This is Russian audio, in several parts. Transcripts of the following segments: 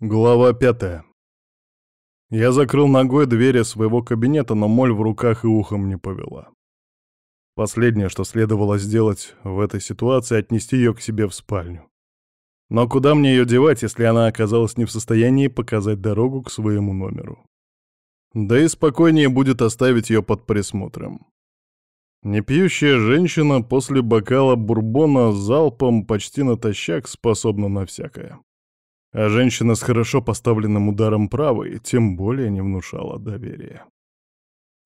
Глава пятая. Я закрыл ногой двери своего кабинета, но моль в руках и ухом не повела. Последнее, что следовало сделать в этой ситуации, отнести ее к себе в спальню. Но куда мне ее девать, если она оказалась не в состоянии показать дорогу к своему номеру? Да и спокойнее будет оставить ее под присмотром. Непьющая женщина после бокала бурбона залпом почти натощак способна на всякое. А женщина с хорошо поставленным ударом правой тем более не внушала доверия.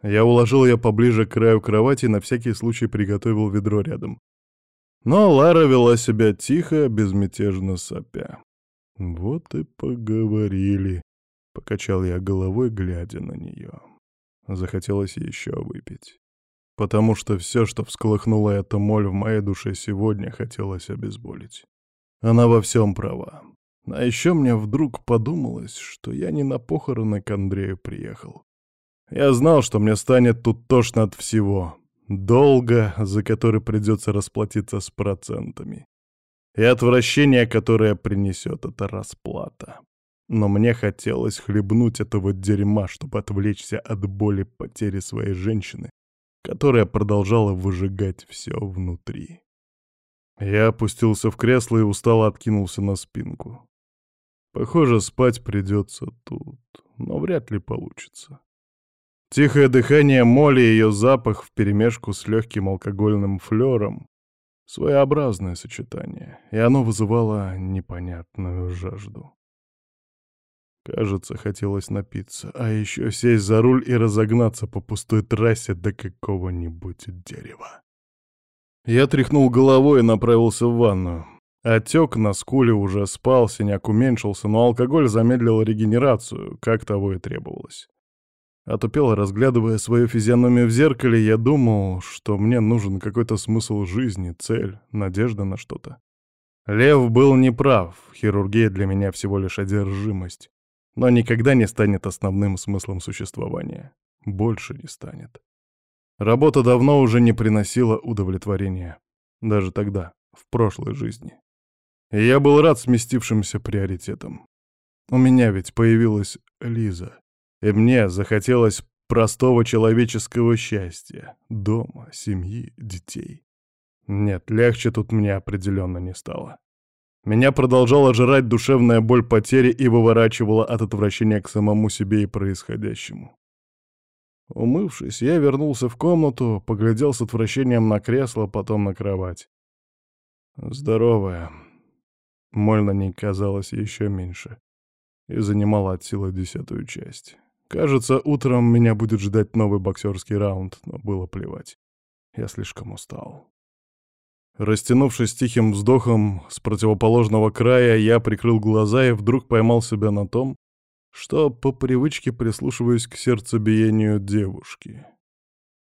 Я уложил ее поближе к краю кровати и на всякий случай приготовил ведро рядом. Но Лара вела себя тихо, безмятежно сопя. «Вот и поговорили», — покачал я головой, глядя на нее. Захотелось еще выпить. Потому что все, что всколыхнула эта моль в моей душе сегодня, хотелось обезболить. Она во всем права. А еще мне вдруг подумалось, что я не на похороны к Андрею приехал. Я знал, что мне станет тут тошно от всего. Долго, за который придется расплатиться с процентами. И отвращение, которое принесет эта расплата. Но мне хотелось хлебнуть этого дерьма, чтобы отвлечься от боли потери своей женщины, которая продолжала выжигать все внутри. Я опустился в кресло и устало откинулся на спинку. Похоже, спать придется тут, но вряд ли получится. Тихое дыхание моли и ее запах вперемешку с легким алкогольным флером — своеобразное сочетание, и оно вызывало непонятную жажду. Кажется, хотелось напиться, а еще сесть за руль и разогнаться по пустой трассе до какого-нибудь дерева. Я тряхнул головой и направился в ванную. Отек на скуле уже спал, синяк уменьшился, но алкоголь замедлил регенерацию, как того и требовалось. Отупело разглядывая свою физиономию в зеркале, я думал, что мне нужен какой-то смысл жизни, цель, надежда на что-то. Лев был неправ, хирургия для меня всего лишь одержимость, но никогда не станет основным смыслом существования. Больше не станет. Работа давно уже не приносила удовлетворения. Даже тогда, в прошлой жизни. Я был рад сместившимся приоритетам. У меня ведь появилась Лиза, и мне захотелось простого человеческого счастья, дома, семьи, детей. Нет, легче тут мне определенно не стало. Меня продолжала жрать душевная боль потери и выворачивала от отвращения к самому себе и происходящему. Умывшись, я вернулся в комнату, поглядел с отвращением на кресло, потом на кровать. Здоровая, Моль на ней казалась еще меньше и занимала от силы десятую часть. Кажется, утром меня будет ждать новый боксерский раунд, но было плевать. Я слишком устал. Растянувшись тихим вздохом с противоположного края, я прикрыл глаза и вдруг поймал себя на том, что по привычке прислушиваюсь к сердцебиению девушки.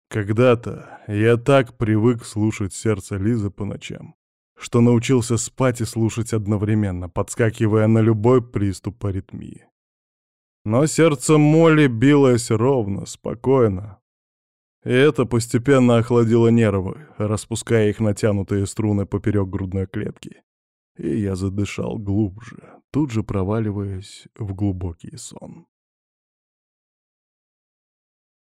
Когда-то я так привык слушать сердце Лизы по ночам, что научился спать и слушать одновременно, подскакивая на любой приступ аритмии. Но сердце Молли билось ровно, спокойно. И это постепенно охладило нервы, распуская их натянутые струны поперек грудной клетки. И я задышал глубже, тут же проваливаясь в глубокий сон.